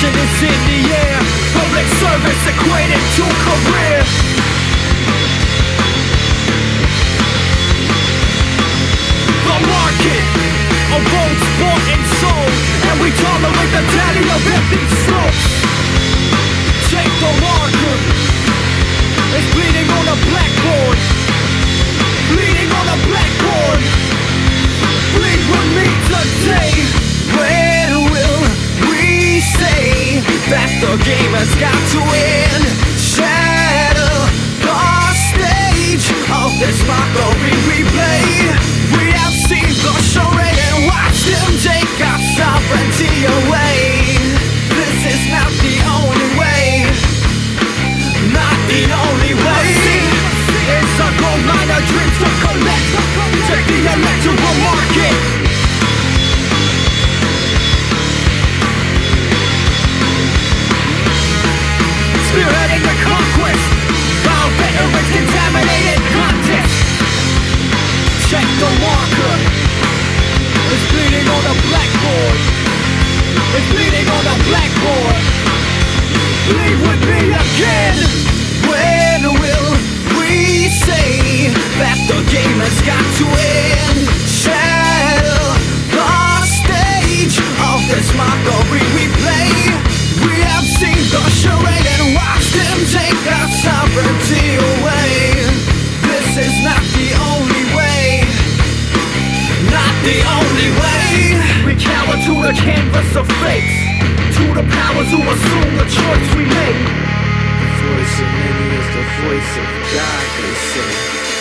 passion is in the air. Public service equated to career. The market, a road, sport and soul. And we tolerate the daddy of every has got to. Shatter the stage of this mockery replay. We have seen the and watched them take our sovereignty away. Again. When will we say That the game has got to end? Shatter the stage Of this mockery we play? We have seen the charade and watched them take our sovereignty away. This is not the only way. Not the only way. We cower to the canvas of fate To the of God, they.